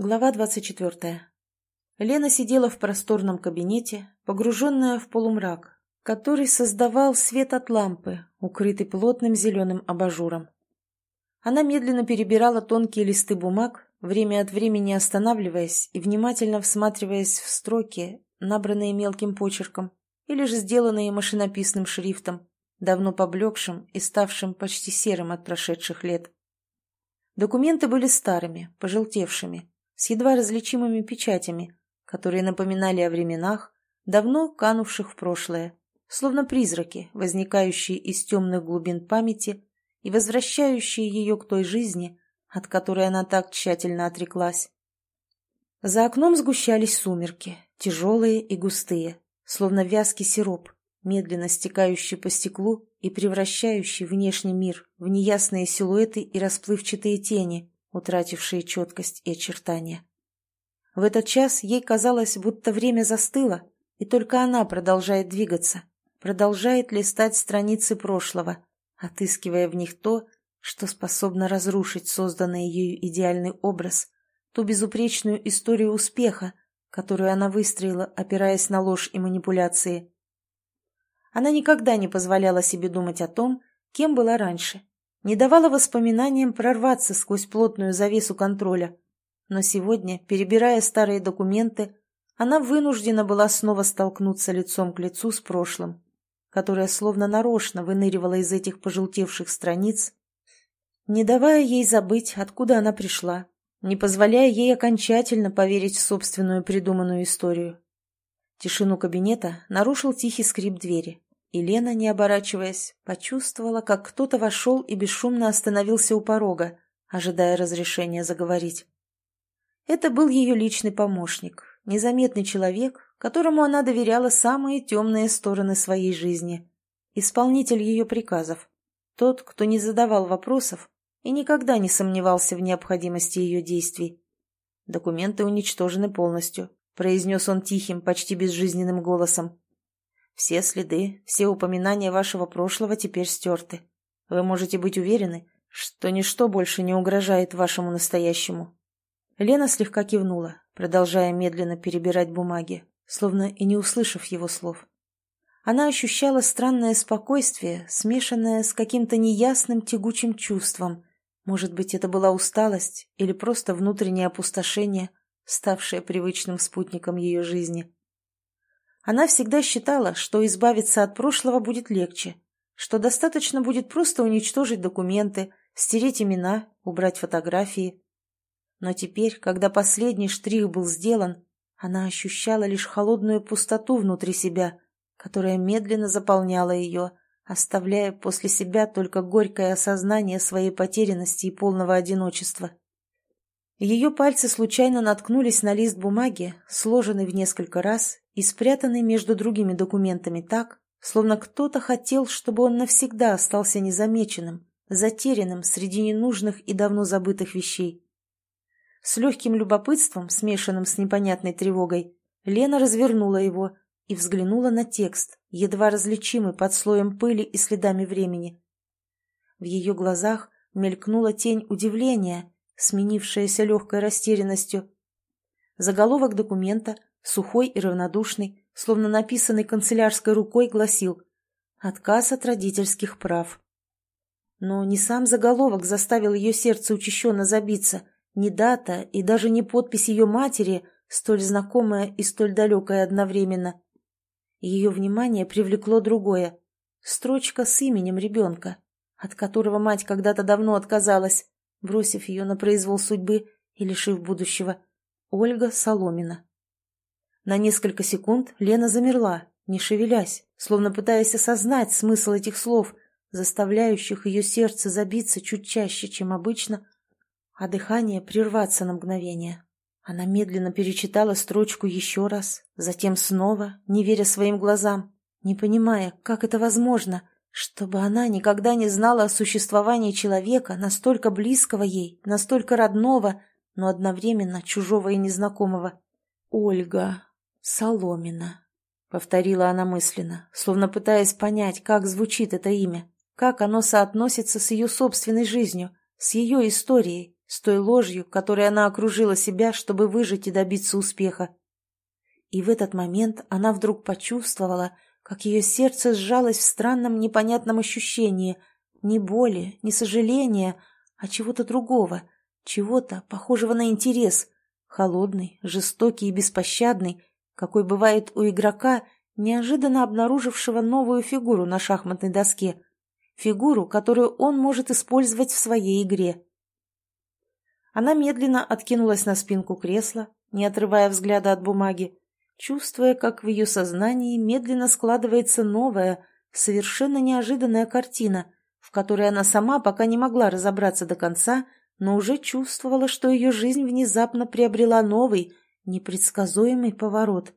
Глава 24. Лена сидела в просторном кабинете, погруженная в полумрак, который создавал свет от лампы, укрытый плотным зеленым абажуром. Она медленно перебирала тонкие листы бумаг, время от времени останавливаясь и внимательно всматриваясь в строки, набранные мелким почерком или же сделанные машинописным шрифтом, давно поблекшим и ставшим почти серым от прошедших лет. Документы были старыми, пожелтевшими, с едва различимыми печатями, которые напоминали о временах, давно канувших в прошлое, словно призраки, возникающие из темных глубин памяти и возвращающие ее к той жизни, от которой она так тщательно отреклась. За окном сгущались сумерки, тяжелые и густые, словно вязкий сироп, медленно стекающий по стеклу и превращающий внешний мир в неясные силуэты и расплывчатые тени, утратившие четкость и очертания. В этот час ей казалось, будто время застыло, и только она продолжает двигаться, продолжает листать страницы прошлого, отыскивая в них то, что способно разрушить созданный ею идеальный образ, ту безупречную историю успеха, которую она выстроила, опираясь на ложь и манипуляции. Она никогда не позволяла себе думать о том, кем была раньше, не давала воспоминаниям прорваться сквозь плотную завесу контроля. Но сегодня, перебирая старые документы, она вынуждена была снова столкнуться лицом к лицу с прошлым, которое словно нарочно выныривало из этих пожелтевших страниц, не давая ей забыть, откуда она пришла, не позволяя ей окончательно поверить в собственную придуманную историю. Тишину кабинета нарушил тихий скрип двери. И Лена, не оборачиваясь, почувствовала, как кто-то вошел и бесшумно остановился у порога, ожидая разрешения заговорить. Это был ее личный помощник, незаметный человек, которому она доверяла самые темные стороны своей жизни, исполнитель ее приказов, тот, кто не задавал вопросов и никогда не сомневался в необходимости ее действий. «Документы уничтожены полностью», — произнес он тихим, почти безжизненным голосом. Все следы, все упоминания вашего прошлого теперь стерты. Вы можете быть уверены, что ничто больше не угрожает вашему настоящему. Лена слегка кивнула, продолжая медленно перебирать бумаги, словно и не услышав его слов. Она ощущала странное спокойствие, смешанное с каким-то неясным тягучим чувством. Может быть, это была усталость или просто внутреннее опустошение, ставшее привычным спутником ее жизни. Она всегда считала, что избавиться от прошлого будет легче, что достаточно будет просто уничтожить документы, стереть имена, убрать фотографии. Но теперь, когда последний штрих был сделан, она ощущала лишь холодную пустоту внутри себя, которая медленно заполняла ее, оставляя после себя только горькое осознание своей потерянности и полного одиночества. Ее пальцы случайно наткнулись на лист бумаги, сложенный в несколько раз и спрятанный между другими документами так, словно кто-то хотел, чтобы он навсегда остался незамеченным, затерянным среди ненужных и давно забытых вещей. С легким любопытством, смешанным с непонятной тревогой, Лена развернула его и взглянула на текст, едва различимый под слоем пыли и следами времени. В ее глазах мелькнула тень удивления сменившаяся легкой растерянностью. Заголовок документа, сухой и равнодушный, словно написанный канцелярской рукой, гласил «Отказ от родительских прав». Но не сам заголовок заставил ее сердце учащенно забиться, не дата и даже не подпись ее матери, столь знакомая и столь далекая одновременно. Ее внимание привлекло другое — строчка с именем ребенка, от которого мать когда-то давно отказалась бросив ее на произвол судьбы и лишив будущего. Ольга Соломина. На несколько секунд Лена замерла, не шевелясь, словно пытаясь осознать смысл этих слов, заставляющих ее сердце забиться чуть чаще, чем обычно, а дыхание прерваться на мгновение. Она медленно перечитала строчку еще раз, затем снова, не веря своим глазам, не понимая, как это возможно — чтобы она никогда не знала о существовании человека, настолько близкого ей, настолько родного, но одновременно чужого и незнакомого. «Ольга Соломина», — повторила она мысленно, словно пытаясь понять, как звучит это имя, как оно соотносится с ее собственной жизнью, с ее историей, с той ложью, которой она окружила себя, чтобы выжить и добиться успеха. И в этот момент она вдруг почувствовала, как ее сердце сжалось в странном непонятном ощущении ни боли, ни сожаления, а чего-то другого, чего-то похожего на интерес, холодный, жестокий и беспощадный, какой бывает у игрока, неожиданно обнаружившего новую фигуру на шахматной доске, фигуру, которую он может использовать в своей игре. Она медленно откинулась на спинку кресла, не отрывая взгляда от бумаги, чувствуя, как в ее сознании медленно складывается новая, совершенно неожиданная картина, в которой она сама пока не могла разобраться до конца, но уже чувствовала, что ее жизнь внезапно приобрела новый, непредсказуемый поворот.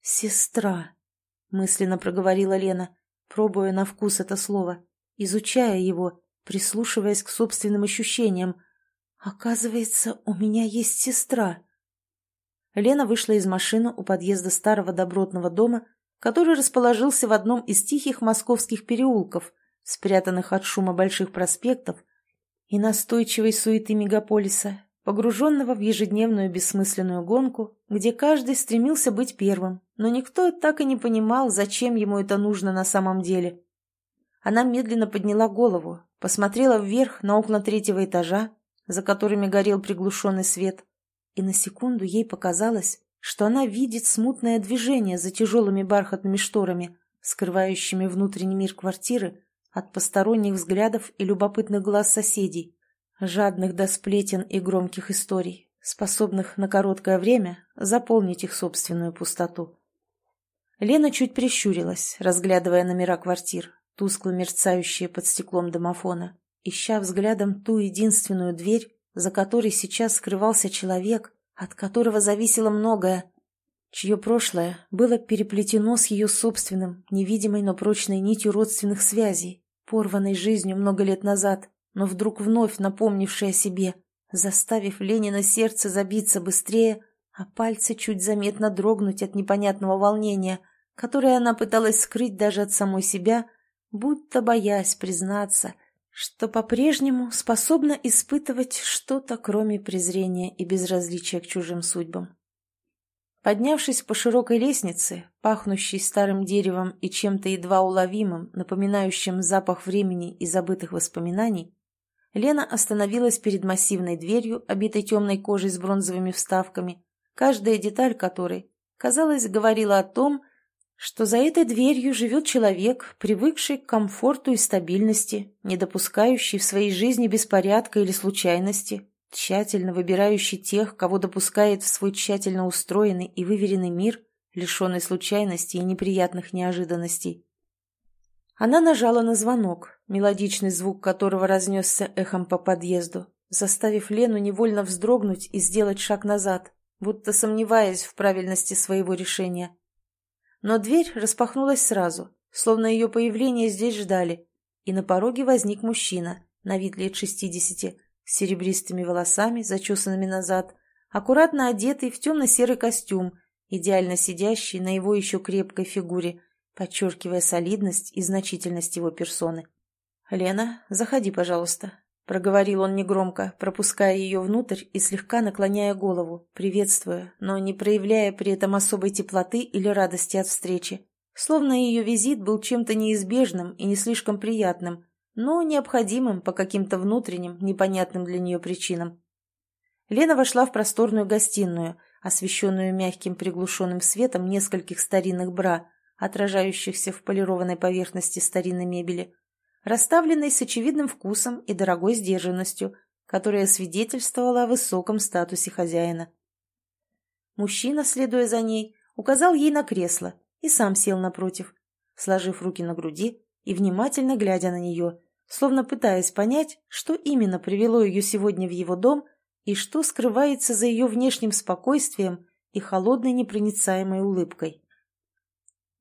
«Сестра», — мысленно проговорила Лена, пробуя на вкус это слово, изучая его, прислушиваясь к собственным ощущениям. «Оказывается, у меня есть сестра». Лена вышла из машины у подъезда старого добротного дома, который расположился в одном из тихих московских переулков, спрятанных от шума больших проспектов и настойчивой суеты мегаполиса, погруженного в ежедневную бессмысленную гонку, где каждый стремился быть первым, но никто так и не понимал, зачем ему это нужно на самом деле. Она медленно подняла голову, посмотрела вверх на окна третьего этажа, за которыми горел приглушенный свет, и на секунду ей показалось, что она видит смутное движение за тяжелыми бархатными шторами, скрывающими внутренний мир квартиры от посторонних взглядов и любопытных глаз соседей, жадных до сплетен и громких историй, способных на короткое время заполнить их собственную пустоту. Лена чуть прищурилась, разглядывая номера квартир, тускло мерцающие под стеклом домофона, ища взглядом ту единственную дверь, за которой сейчас скрывался человек, от которого зависело многое, чье прошлое было переплетено с ее собственным, невидимой, но прочной нитью родственных связей, порванной жизнью много лет назад, но вдруг вновь напомнившей о себе, заставив Ленина сердце забиться быстрее, а пальцы чуть заметно дрогнуть от непонятного волнения, которое она пыталась скрыть даже от самой себя, будто боясь признаться – что по-прежнему способна испытывать что-то, кроме презрения и безразличия к чужим судьбам. Поднявшись по широкой лестнице, пахнущей старым деревом и чем-то едва уловимым, напоминающим запах времени и забытых воспоминаний, Лена остановилась перед массивной дверью, обитой темной кожей с бронзовыми вставками, каждая деталь которой, казалось, говорила о том, что за этой дверью живет человек, привыкший к комфорту и стабильности, не допускающий в своей жизни беспорядка или случайности, тщательно выбирающий тех, кого допускает в свой тщательно устроенный и выверенный мир, лишенный случайностей и неприятных неожиданностей. Она нажала на звонок, мелодичный звук которого разнесся эхом по подъезду, заставив Лену невольно вздрогнуть и сделать шаг назад, будто сомневаясь в правильности своего решения. Но дверь распахнулась сразу, словно ее появление здесь ждали, и на пороге возник мужчина, на вид лет шестидесяти, с серебристыми волосами, зачесанными назад, аккуратно одетый в темно-серый костюм, идеально сидящий на его еще крепкой фигуре, подчеркивая солидность и значительность его персоны. «Лена, заходи, пожалуйста», — проговорил он негромко, пропуская ее внутрь и слегка наклоняя голову, приветствуя, но не проявляя при этом особой теплоты или радости от встречи. Словно ее визит был чем-то неизбежным и не слишком приятным, но необходимым по каким-то внутренним, непонятным для нее причинам. Лена вошла в просторную гостиную, освещенную мягким приглушенным светом нескольких старинных бра, отражающихся в полированной поверхности старинной мебели расставленной с очевидным вкусом и дорогой сдержанностью, которая свидетельствовала о высоком статусе хозяина. Мужчина, следуя за ней, указал ей на кресло и сам сел напротив, сложив руки на груди и внимательно глядя на нее, словно пытаясь понять, что именно привело ее сегодня в его дом и что скрывается за ее внешним спокойствием и холодной непроницаемой улыбкой.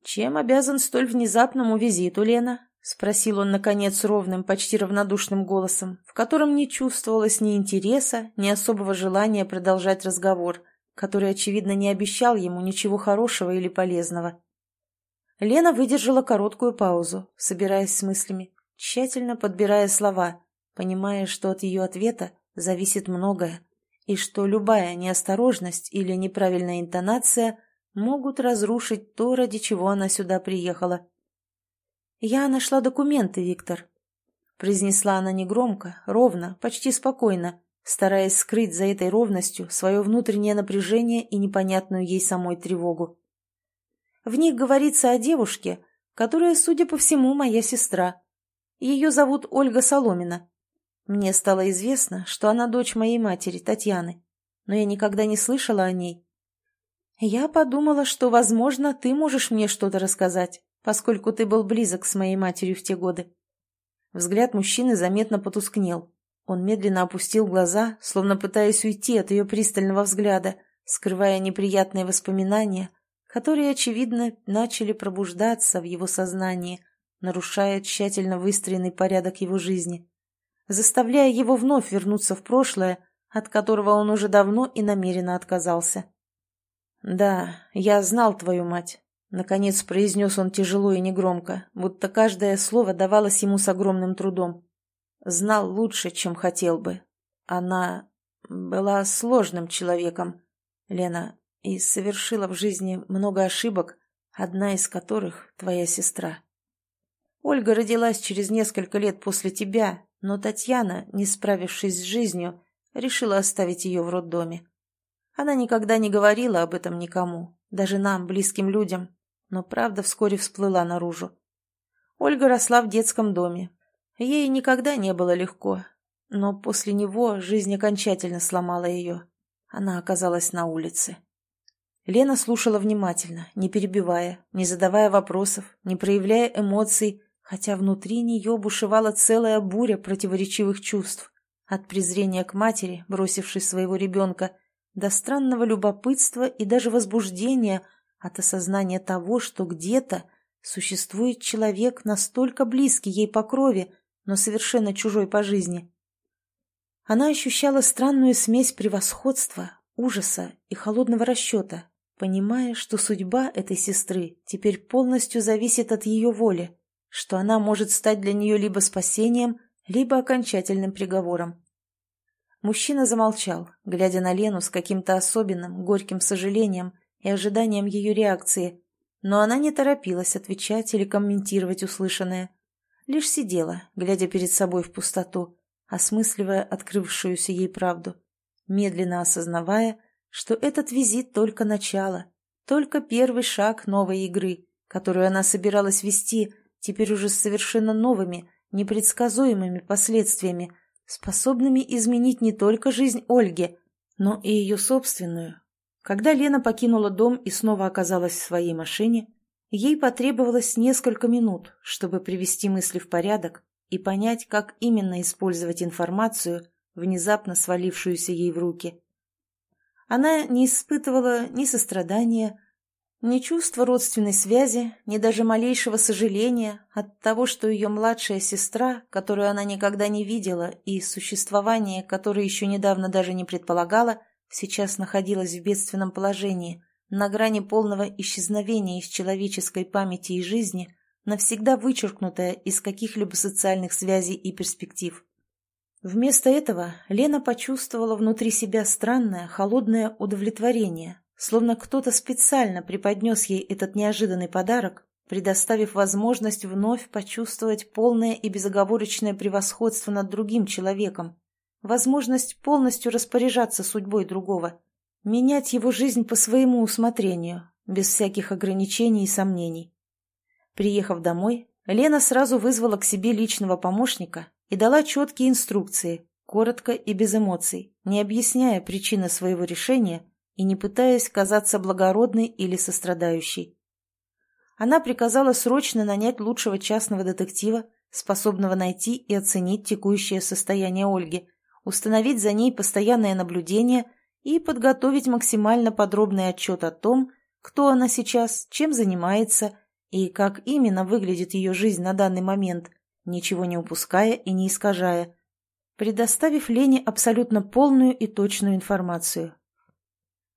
«Чем обязан столь внезапному визиту, Лена?» — спросил он, наконец, ровным, почти равнодушным голосом, в котором не чувствовалось ни интереса, ни особого желания продолжать разговор, который, очевидно, не обещал ему ничего хорошего или полезного. Лена выдержала короткую паузу, собираясь с мыслями, тщательно подбирая слова, понимая, что от ее ответа зависит многое, и что любая неосторожность или неправильная интонация могут разрушить то, ради чего она сюда приехала. «Я нашла документы, Виктор», — произнесла она негромко, ровно, почти спокойно, стараясь скрыть за этой ровностью свое внутреннее напряжение и непонятную ей самой тревогу. В них говорится о девушке, которая, судя по всему, моя сестра. Ее зовут Ольга Соломина. Мне стало известно, что она дочь моей матери, Татьяны, но я никогда не слышала о ней. Я подумала, что, возможно, ты можешь мне что-то рассказать, поскольку ты был близок с моей матерью в те годы. Взгляд мужчины заметно потускнел. Он медленно опустил глаза, словно пытаясь уйти от ее пристального взгляда, скрывая неприятные воспоминания, которые, очевидно, начали пробуждаться в его сознании, нарушая тщательно выстроенный порядок его жизни заставляя его вновь вернуться в прошлое, от которого он уже давно и намеренно отказался. «Да, я знал твою мать», — наконец произнес он тяжело и негромко, будто каждое слово давалось ему с огромным трудом. «Знал лучше, чем хотел бы. Она была сложным человеком, Лена, и совершила в жизни много ошибок, одна из которых — твоя сестра. Ольга родилась через несколько лет после тебя, но Татьяна, не справившись с жизнью, решила оставить ее в роддоме. Она никогда не говорила об этом никому, даже нам, близким людям, но правда вскоре всплыла наружу. Ольга росла в детском доме. Ей никогда не было легко, но после него жизнь окончательно сломала ее. Она оказалась на улице. Лена слушала внимательно, не перебивая, не задавая вопросов, не проявляя эмоций, хотя внутри нее бушевала целая буря противоречивых чувств. От презрения к матери, бросившей своего ребенка, до странного любопытства и даже возбуждения от осознания того, что где-то существует человек настолько близкий ей по крови, но совершенно чужой по жизни. Она ощущала странную смесь превосходства, ужаса и холодного расчета, понимая, что судьба этой сестры теперь полностью зависит от ее воли что она может стать для нее либо спасением, либо окончательным приговором. Мужчина замолчал, глядя на Лену с каким-то особенным, горьким сожалением и ожиданием ее реакции, но она не торопилась отвечать или комментировать услышанное. Лишь сидела, глядя перед собой в пустоту, осмысливая открывшуюся ей правду, медленно осознавая, что этот визит только начало, только первый шаг новой игры, которую она собиралась вести – теперь уже с совершенно новыми, непредсказуемыми последствиями, способными изменить не только жизнь Ольги, но и ее собственную. Когда Лена покинула дом и снова оказалась в своей машине, ей потребовалось несколько минут, чтобы привести мысли в порядок и понять, как именно использовать информацию, внезапно свалившуюся ей в руки. Она не испытывала ни сострадания, ни чувства родственной связи, ни даже малейшего сожаления от того, что ее младшая сестра, которую она никогда не видела и существование которое еще недавно даже не предполагала, сейчас находилась в бедственном положении, на грани полного исчезновения из человеческой памяти и жизни, навсегда вычеркнутая из каких-либо социальных связей и перспектив. Вместо этого Лена почувствовала внутри себя странное, холодное удовлетворение, Словно кто-то специально преподнес ей этот неожиданный подарок, предоставив возможность вновь почувствовать полное и безоговорочное превосходство над другим человеком, возможность полностью распоряжаться судьбой другого, менять его жизнь по своему усмотрению, без всяких ограничений и сомнений. Приехав домой, Лена сразу вызвала к себе личного помощника и дала четкие инструкции, коротко и без эмоций, не объясняя причины своего решения и не пытаясь казаться благородной или сострадающей. Она приказала срочно нанять лучшего частного детектива, способного найти и оценить текущее состояние Ольги, установить за ней постоянное наблюдение и подготовить максимально подробный отчет о том, кто она сейчас, чем занимается и как именно выглядит ее жизнь на данный момент, ничего не упуская и не искажая, предоставив Лене абсолютно полную и точную информацию.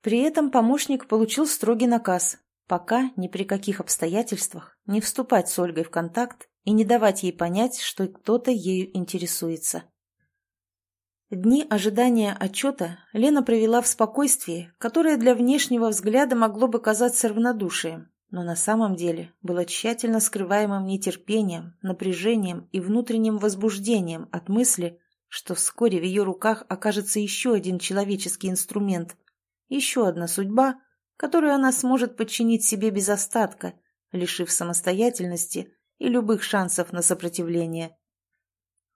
При этом помощник получил строгий наказ пока ни при каких обстоятельствах не вступать с Ольгой в контакт и не давать ей понять, что кто-то ею интересуется. Дни ожидания отчета Лена провела в спокойствии, которое для внешнего взгляда могло бы казаться равнодушием, но на самом деле было тщательно скрываемым нетерпением, напряжением и внутренним возбуждением от мысли, что вскоре в ее руках окажется еще один человеческий инструмент, еще одна судьба, которую она сможет подчинить себе без остатка, лишив самостоятельности и любых шансов на сопротивление.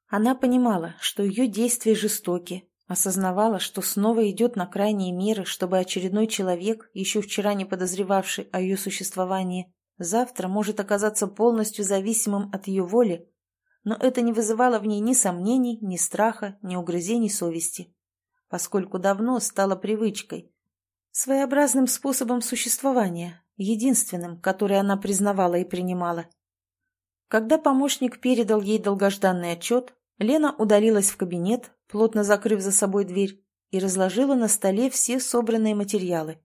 Она понимала, что ее действия жестоки, осознавала, что снова идет на крайние меры, чтобы очередной человек, еще вчера не подозревавший о ее существовании, завтра может оказаться полностью зависимым от ее воли, но это не вызывало в ней ни сомнений, ни страха, ни угрызений совести, поскольку давно стало привычкой, своеобразным способом существования, единственным, который она признавала и принимала. Когда помощник передал ей долгожданный отчет, Лена удалилась в кабинет, плотно закрыв за собой дверь, и разложила на столе все собранные материалы.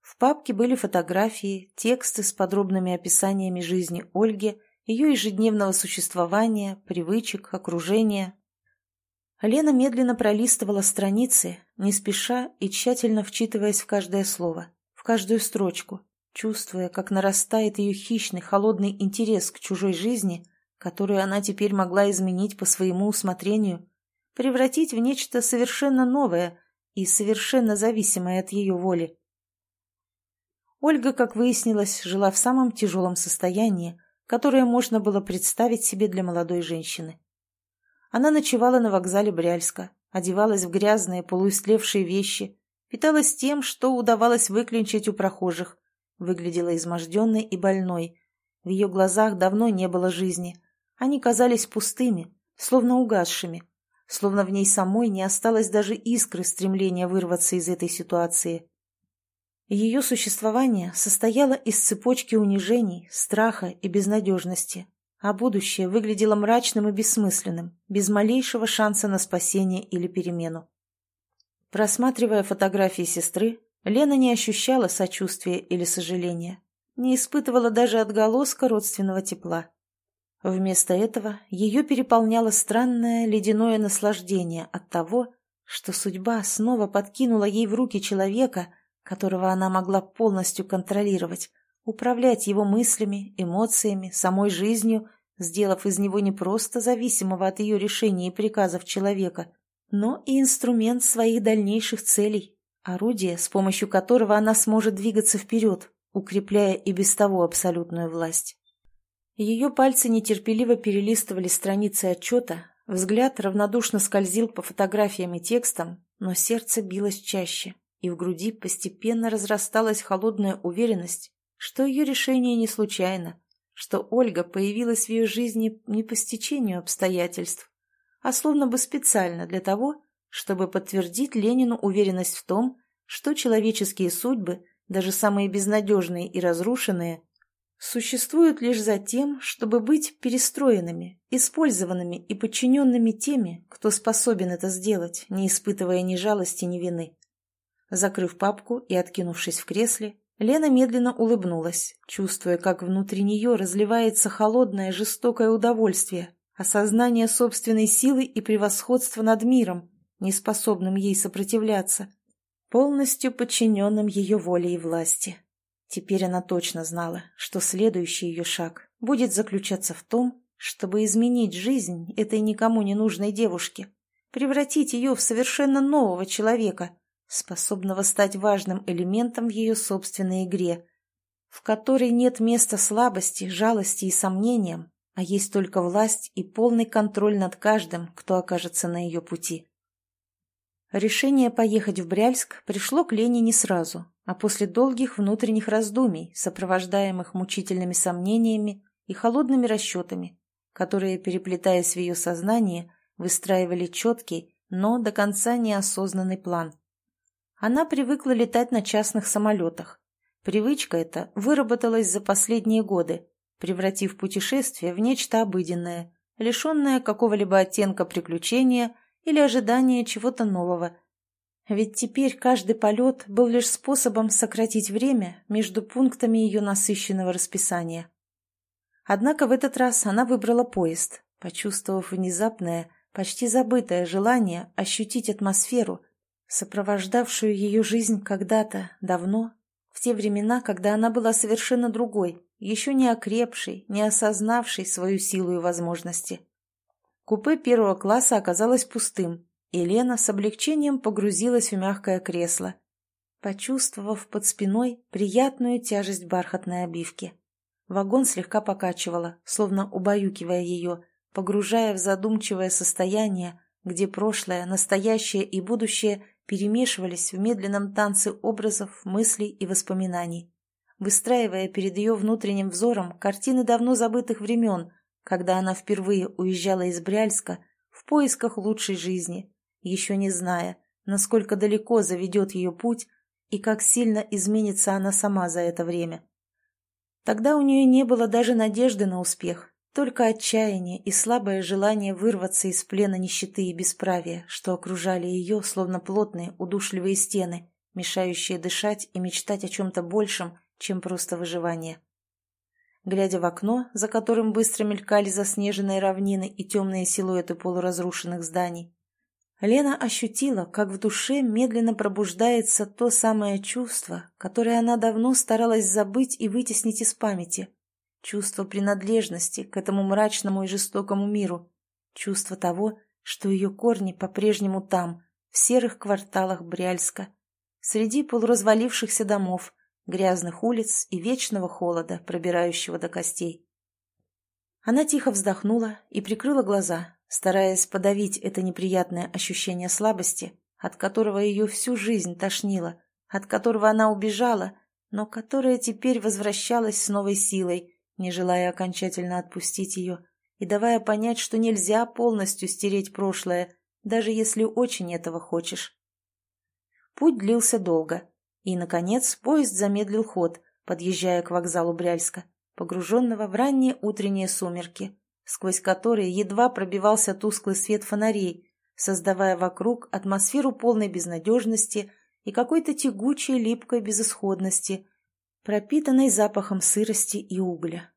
В папке были фотографии, тексты с подробными описаниями жизни Ольги, ее ежедневного существования, привычек, окружения. Лена медленно пролистывала страницы, не спеша и тщательно вчитываясь в каждое слово, в каждую строчку, чувствуя, как нарастает ее хищный, холодный интерес к чужой жизни которую она теперь могла изменить по своему усмотрению, превратить в нечто совершенно новое и совершенно зависимое от ее воли. Ольга, как выяснилось, жила в самом тяжелом состоянии, которое можно было представить себе для молодой женщины. Она ночевала на вокзале Бряльска, одевалась в грязные полуистлевшие вещи, питалась тем, что удавалось выклинчить у прохожих, выглядела изможденной и больной. В ее глазах давно не было жизни, они казались пустыми, словно угасшими, словно в ней самой не осталось даже искры стремления вырваться из этой ситуации. Ее существование состояло из цепочки унижений, страха и безнадежности, а будущее выглядело мрачным и бессмысленным, без малейшего шанса на спасение или перемену. Просматривая фотографии сестры, Лена не ощущала сочувствия или сожаления, не испытывала даже отголоска родственного тепла. Вместо этого ее переполняло странное ледяное наслаждение от того, что судьба снова подкинула ей в руки человека, которого она могла полностью контролировать, управлять его мыслями, эмоциями, самой жизнью, сделав из него не просто зависимого от ее решений и приказов человека, но и инструмент своих дальнейших целей, орудие, с помощью которого она сможет двигаться вперед, укрепляя и без того абсолютную власть. Ее пальцы нетерпеливо перелистывали страницы отчета, взгляд равнодушно скользил по фотографиям и текстам, но сердце билось чаще, и в груди постепенно разрасталась холодная уверенность, что ее решение не случайно, что Ольга появилась в ее жизни не по стечению обстоятельств, а словно бы специально для того, чтобы подтвердить Ленину уверенность в том, что человеческие судьбы, даже самые безнадежные и разрушенные, существуют лишь за тем, чтобы быть перестроенными, использованными и подчиненными теми, кто способен это сделать, не испытывая ни жалости, ни вины. Закрыв папку и откинувшись в кресле, Лена медленно улыбнулась, чувствуя, как внутри нее разливается холодное жестокое удовольствие, осознание собственной силы и превосходства над миром, неспособным ей сопротивляться, полностью подчиненным ее воле и власти. Теперь она точно знала, что следующий ее шаг будет заключаться в том, чтобы изменить жизнь этой никому не нужной девушки, превратить ее в совершенно нового человека, способного стать важным элементом в ее собственной игре, в которой нет места слабости, жалости и сомнениям, а есть только власть и полный контроль над каждым, кто окажется на ее пути. Решение поехать в Бряльск пришло к Лене не сразу, а после долгих внутренних раздумий, сопровождаемых мучительными сомнениями и холодными расчетами, которые, переплетаясь в ее сознании, выстраивали четкий, но до конца неосознанный план. Она привыкла летать на частных самолетах. Привычка эта выработалась за последние годы, превратив путешествие в нечто обыденное, лишенное какого-либо оттенка приключения или ожидания чего-то нового. Ведь теперь каждый полет был лишь способом сократить время между пунктами ее насыщенного расписания. Однако в этот раз она выбрала поезд, почувствовав внезапное, почти забытое желание ощутить атмосферу, сопровождавшую ее жизнь когда-то, давно, в те времена, когда она была совершенно другой, еще не окрепшей, не осознавшей свою силу и возможности. Купе первого класса оказалось пустым, и Лена с облегчением погрузилась в мягкое кресло, почувствовав под спиной приятную тяжесть бархатной обивки. Вагон слегка покачивало, словно убаюкивая ее, погружая в задумчивое состояние, где прошлое, настоящее и будущее перемешивались в медленном танце образов, мыслей и воспоминаний, выстраивая перед ее внутренним взором картины давно забытых времен, когда она впервые уезжала из Бряльска в поисках лучшей жизни, еще не зная, насколько далеко заведет ее путь и как сильно изменится она сама за это время. Тогда у нее не было даже надежды на успех, только отчаяние и слабое желание вырваться из плена нищеты и бесправия, что окружали ее, словно плотные, удушливые стены, мешающие дышать и мечтать о чем-то большем, чем просто выживание. Глядя в окно, за которым быстро мелькали заснеженные равнины и темные силуэты полуразрушенных зданий, Лена ощутила, как в душе медленно пробуждается то самое чувство, которое она давно старалась забыть и вытеснить из памяти. Чувство принадлежности к этому мрачному и жестокому миру. Чувство того, что ее корни по-прежнему там, в серых кварталах Бряльска, среди полуразвалившихся домов, грязных улиц и вечного холода, пробирающего до костей. Она тихо вздохнула и прикрыла глаза, стараясь подавить это неприятное ощущение слабости, от которого ее всю жизнь тошнило, от которого она убежала, но которое теперь возвращалось с новой силой, не желая окончательно отпустить ее и давая понять, что нельзя полностью стереть прошлое, даже если очень этого хочешь. Путь длился долго, и, наконец, поезд замедлил ход, подъезжая к вокзалу Бряльска, погруженного в ранние утренние сумерки, сквозь которые едва пробивался тусклый свет фонарей, создавая вокруг атмосферу полной безнадежности и какой-то тягучей липкой безысходности, пропитанной запахом сырости и угля.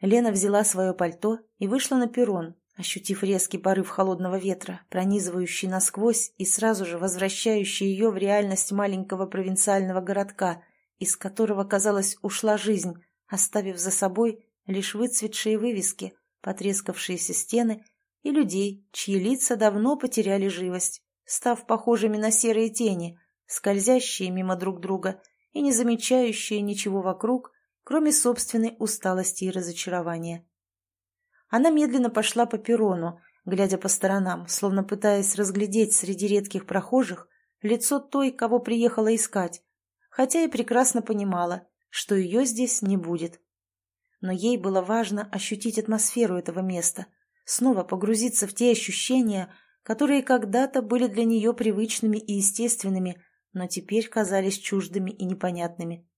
Лена взяла свое пальто и вышла на перрон, ощутив резкий порыв холодного ветра, пронизывающий насквозь и сразу же возвращающий ее в реальность маленького провинциального городка, из которого, казалось, ушла жизнь, оставив за собой лишь выцветшие вывески, потрескавшиеся стены и людей, чьи лица давно потеряли живость, став похожими на серые тени, скользящие мимо друг друга и не замечающие ничего вокруг, кроме собственной усталости и разочарования. Она медленно пошла по перрону, глядя по сторонам, словно пытаясь разглядеть среди редких прохожих лицо той, кого приехала искать, хотя и прекрасно понимала, что ее здесь не будет но ей было важно ощутить атмосферу этого места, снова погрузиться в те ощущения, которые когда-то были для нее привычными и естественными, но теперь казались чуждыми и непонятными.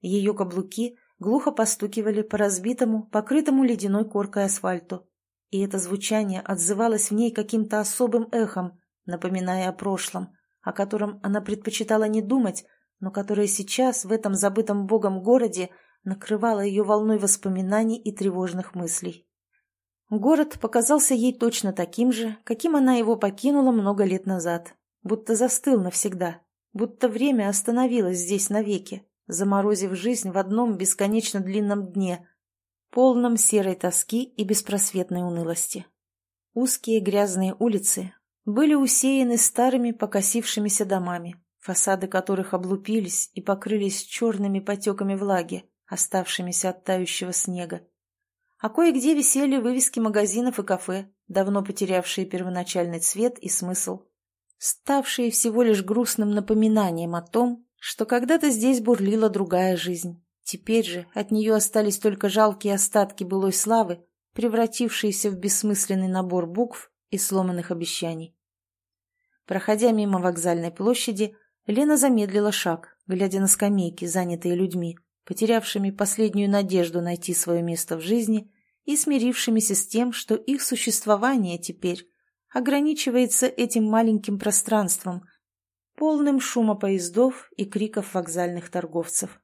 Ее каблуки глухо постукивали по разбитому, покрытому ледяной коркой асфальту, и это звучание отзывалось в ней каким-то особым эхом, напоминая о прошлом, о котором она предпочитала не думать, но которое сейчас в этом забытом богом городе накрывала ее волной воспоминаний и тревожных мыслей. Город показался ей точно таким же, каким она его покинула много лет назад, будто застыл навсегда, будто время остановилось здесь навеки, заморозив жизнь в одном бесконечно длинном дне, полном серой тоски и беспросветной унылости. Узкие грязные улицы были усеяны старыми покосившимися домами, фасады которых облупились и покрылись черными потеками влаги, оставшимися от тающего снега. А кое-где висели вывески магазинов и кафе, давно потерявшие первоначальный цвет и смысл, ставшие всего лишь грустным напоминанием о том, что когда-то здесь бурлила другая жизнь. Теперь же от нее остались только жалкие остатки былой славы, превратившиеся в бессмысленный набор букв и сломанных обещаний. Проходя мимо вокзальной площади, Лена замедлила шаг, глядя на скамейки, занятые людьми потерявшими последнюю надежду найти свое место в жизни и смирившимися с тем, что их существование теперь ограничивается этим маленьким пространством, полным шума поездов и криков вокзальных торговцев.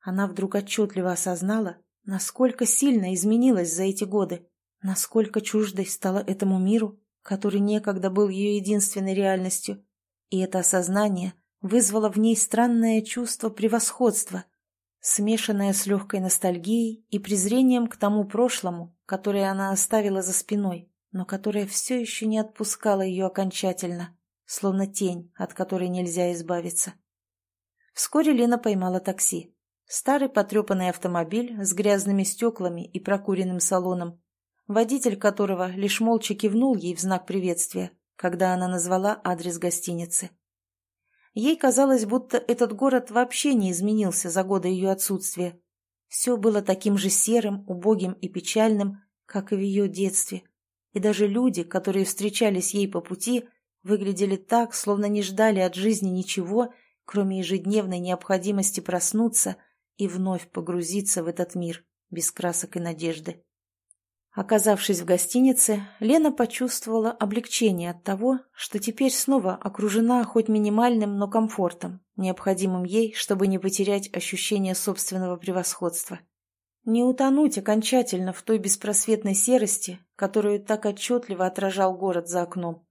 Она вдруг отчетливо осознала, насколько сильно изменилась за эти годы, насколько чуждой стала этому миру, который некогда был ее единственной реальностью. И это осознание вызвало в ней странное чувство превосходства, смешанное с легкой ностальгией и презрением к тому прошлому, которое она оставила за спиной, но которое все еще не отпускало ее окончательно, словно тень, от которой нельзя избавиться. Вскоре Лена поймала такси. Старый потрепанный автомобиль с грязными стеклами и прокуренным салоном, водитель которого лишь молча кивнул ей в знак приветствия, когда она назвала адрес гостиницы. Ей казалось, будто этот город вообще не изменился за годы ее отсутствия. Все было таким же серым, убогим и печальным, как и в ее детстве. И даже люди, которые встречались ей по пути, выглядели так, словно не ждали от жизни ничего, кроме ежедневной необходимости проснуться и вновь погрузиться в этот мир без красок и надежды. Оказавшись в гостинице, Лена почувствовала облегчение от того, что теперь снова окружена хоть минимальным, но комфортом, необходимым ей, чтобы не потерять ощущение собственного превосходства. Не утонуть окончательно в той беспросветной серости, которую так отчетливо отражал город за окном.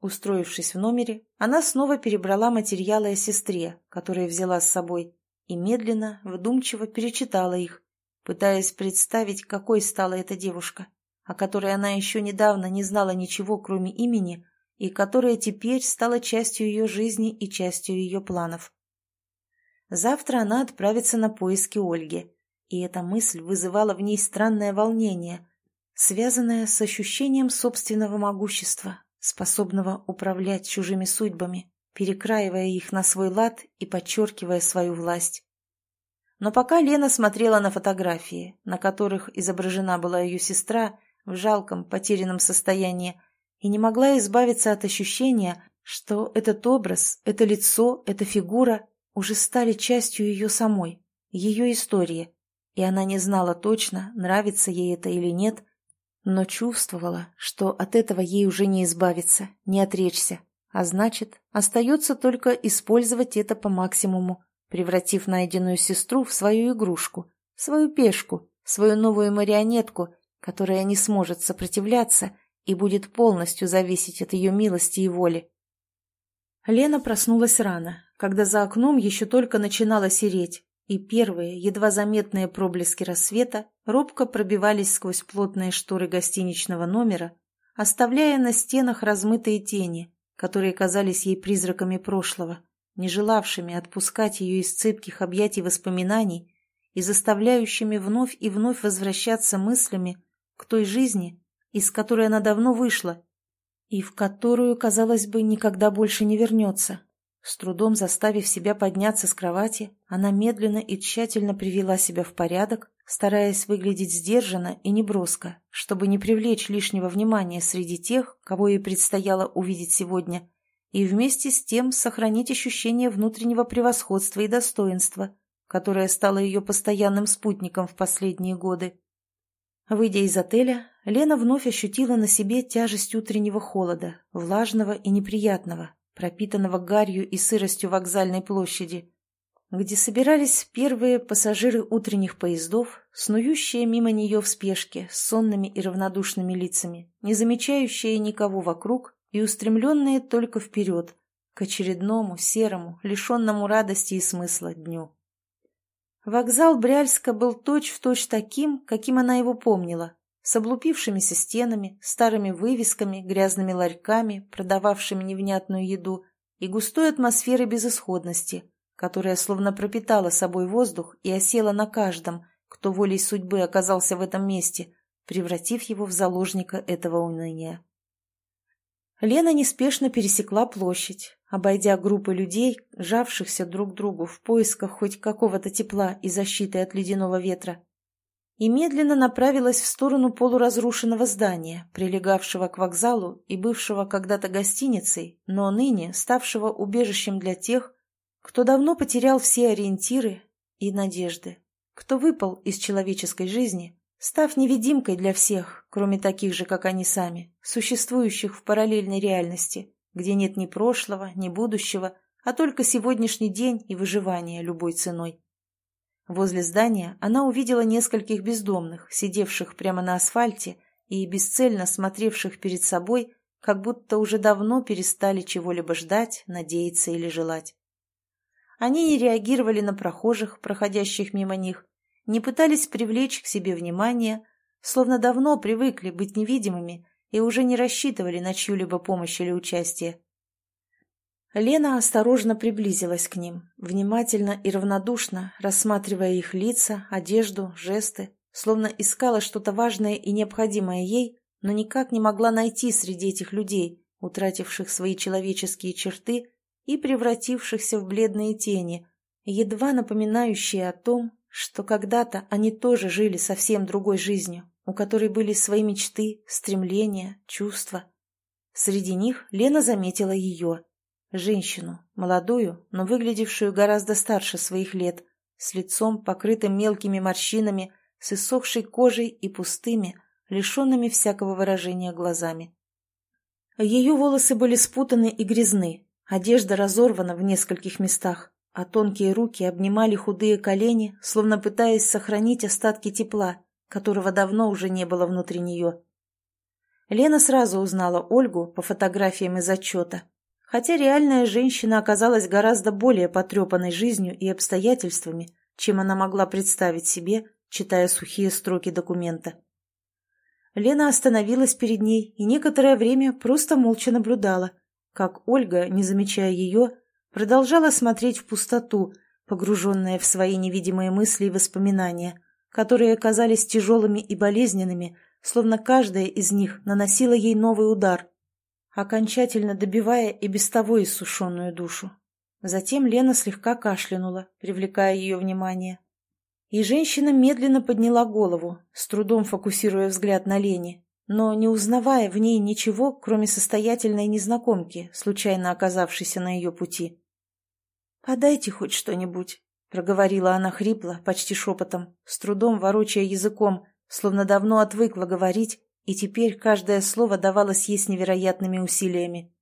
Устроившись в номере, она снова перебрала материалы о сестре, которые взяла с собой, и медленно, вдумчиво перечитала их, пытаясь представить, какой стала эта девушка, о которой она еще недавно не знала ничего, кроме имени, и которая теперь стала частью ее жизни и частью ее планов. Завтра она отправится на поиски Ольги, и эта мысль вызывала в ней странное волнение, связанное с ощущением собственного могущества, способного управлять чужими судьбами, перекраивая их на свой лад и подчеркивая свою власть. Но пока Лена смотрела на фотографии, на которых изображена была ее сестра в жалком, потерянном состоянии, и не могла избавиться от ощущения, что этот образ, это лицо, эта фигура уже стали частью ее самой, ее истории, и она не знала точно, нравится ей это или нет, но чувствовала, что от этого ей уже не избавиться, не отречься, а значит, остается только использовать это по максимуму, превратив найденную сестру в свою игрушку, свою пешку, свою новую марионетку, которая не сможет сопротивляться и будет полностью зависеть от ее милости и воли. Лена проснулась рано, когда за окном еще только начинало сереть, и первые, едва заметные проблески рассвета робко пробивались сквозь плотные шторы гостиничного номера, оставляя на стенах размытые тени, которые казались ей призраками прошлого не желавшими отпускать ее из цепких объятий воспоминаний и заставляющими вновь и вновь возвращаться мыслями к той жизни, из которой она давно вышла, и в которую, казалось бы, никогда больше не вернется. С трудом заставив себя подняться с кровати, она медленно и тщательно привела себя в порядок, стараясь выглядеть сдержанно и неброско, чтобы не привлечь лишнего внимания среди тех, кого ей предстояло увидеть сегодня, и вместе с тем сохранить ощущение внутреннего превосходства и достоинства, которое стало ее постоянным спутником в последние годы. Выйдя из отеля, Лена вновь ощутила на себе тяжесть утреннего холода, влажного и неприятного, пропитанного гарью и сыростью вокзальной площади, где собирались первые пассажиры утренних поездов, снующие мимо нее в спешке, с сонными и равнодушными лицами, не замечающие никого вокруг и устремленные только вперед, к очередному, серому, лишенному радости и смысла дню. Вокзал Бряльска был точь-в-точь точь таким, каким она его помнила, с облупившимися стенами, старыми вывесками, грязными ларьками, продававшими невнятную еду, и густой атмосферой безысходности, которая словно пропитала собой воздух и осела на каждом, кто волей судьбы оказался в этом месте, превратив его в заложника этого уныния. Лена неспешно пересекла площадь, обойдя группы людей, жавшихся друг к другу в поисках хоть какого-то тепла и защиты от ледяного ветра, и медленно направилась в сторону полуразрушенного здания, прилегавшего к вокзалу и бывшего когда-то гостиницей, но ныне ставшего убежищем для тех, кто давно потерял все ориентиры и надежды, кто выпал из человеческой жизни став невидимкой для всех, кроме таких же, как они сами, существующих в параллельной реальности, где нет ни прошлого, ни будущего, а только сегодняшний день и выживание любой ценой. Возле здания она увидела нескольких бездомных, сидевших прямо на асфальте и бесцельно смотревших перед собой, как будто уже давно перестали чего-либо ждать, надеяться или желать. Они не реагировали на прохожих, проходящих мимо них, не пытались привлечь к себе внимание, словно давно привыкли быть невидимыми и уже не рассчитывали на чью-либо помощь или участие. Лена осторожно приблизилась к ним, внимательно и равнодушно рассматривая их лица, одежду, жесты, словно искала что-то важное и необходимое ей, но никак не могла найти среди этих людей, утративших свои человеческие черты и превратившихся в бледные тени, едва напоминающие о том, что когда-то они тоже жили совсем другой жизнью, у которой были свои мечты, стремления, чувства. Среди них Лена заметила ее, женщину, молодую, но выглядевшую гораздо старше своих лет, с лицом, покрытым мелкими морщинами, с иссохшей кожей и пустыми, лишенными всякого выражения глазами. Ее волосы были спутаны и грязны, одежда разорвана в нескольких местах, а тонкие руки обнимали худые колени, словно пытаясь сохранить остатки тепла, которого давно уже не было внутри нее. Лена сразу узнала Ольгу по фотографиям из отчета, хотя реальная женщина оказалась гораздо более потрепанной жизнью и обстоятельствами, чем она могла представить себе, читая сухие строки документа. Лена остановилась перед ней и некоторое время просто молча наблюдала, как Ольга, не замечая ее, продолжала смотреть в пустоту, погруженная в свои невидимые мысли и воспоминания, которые казались тяжелыми и болезненными, словно каждая из них наносила ей новый удар, окончательно добивая и без того иссушенную душу. Затем Лена слегка кашлянула, привлекая ее внимание. И женщина медленно подняла голову, с трудом фокусируя взгляд на Лене, но не узнавая в ней ничего, кроме состоятельной незнакомки, случайно оказавшейся на ее пути. «Подайте хоть что-нибудь», — проговорила она хрипло, почти шепотом, с трудом ворочая языком, словно давно отвыкла говорить, и теперь каждое слово давалось ей с невероятными усилиями.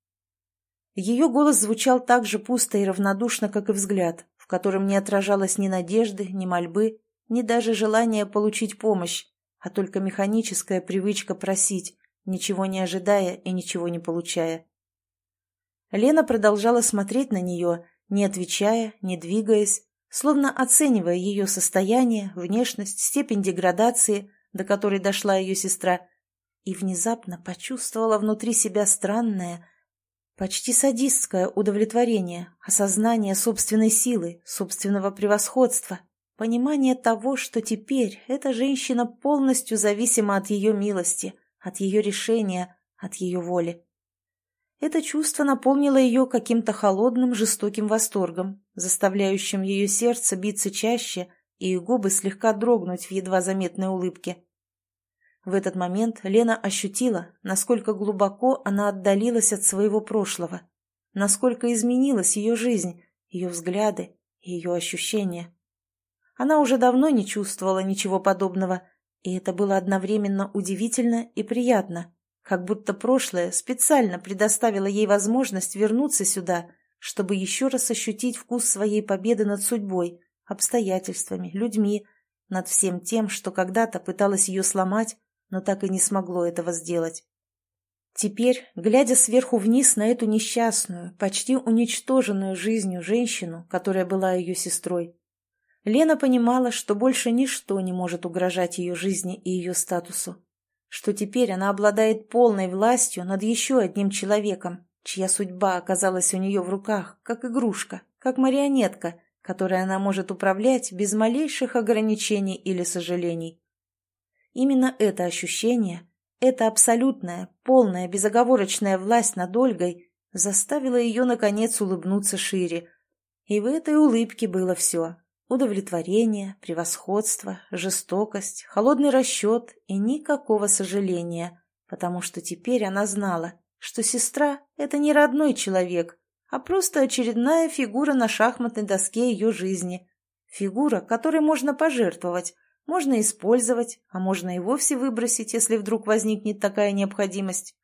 Ее голос звучал так же пусто и равнодушно, как и взгляд, в котором не отражалось ни надежды, ни мольбы, ни даже желания получить помощь, а только механическая привычка просить, ничего не ожидая и ничего не получая. Лена продолжала смотреть на нее, не отвечая, не двигаясь, словно оценивая ее состояние, внешность, степень деградации, до которой дошла ее сестра, и внезапно почувствовала внутри себя странное, Почти садистское удовлетворение, осознание собственной силы, собственного превосходства, понимание того, что теперь эта женщина полностью зависима от ее милости, от ее решения, от ее воли. Это чувство наполнило ее каким-то холодным, жестоким восторгом, заставляющим ее сердце биться чаще и губы слегка дрогнуть в едва заметной улыбке. В этот момент Лена ощутила, насколько глубоко она отдалилась от своего прошлого, насколько изменилась ее жизнь, ее взгляды, ее ощущения. Она уже давно не чувствовала ничего подобного, и это было одновременно удивительно и приятно, как будто прошлое специально предоставило ей возможность вернуться сюда, чтобы еще раз ощутить вкус своей победы над судьбой, обстоятельствами, людьми, над всем тем, что когда-то пыталась ее сломать, но так и не смогло этого сделать. Теперь, глядя сверху вниз на эту несчастную, почти уничтоженную жизнью женщину, которая была ее сестрой, Лена понимала, что больше ничто не может угрожать ее жизни и ее статусу, что теперь она обладает полной властью над еще одним человеком, чья судьба оказалась у нее в руках, как игрушка, как марионетка, которой она может управлять без малейших ограничений или сожалений. Именно это ощущение, эта абсолютная, полная, безоговорочная власть над Ольгой заставила ее, наконец, улыбнуться шире. И в этой улыбке было все. Удовлетворение, превосходство, жестокость, холодный расчет и никакого сожаления, потому что теперь она знала, что сестра — это не родной человек, а просто очередная фигура на шахматной доске ее жизни. Фигура, которой можно пожертвовать, можно использовать, а можно и вовсе выбросить, если вдруг возникнет такая необходимость.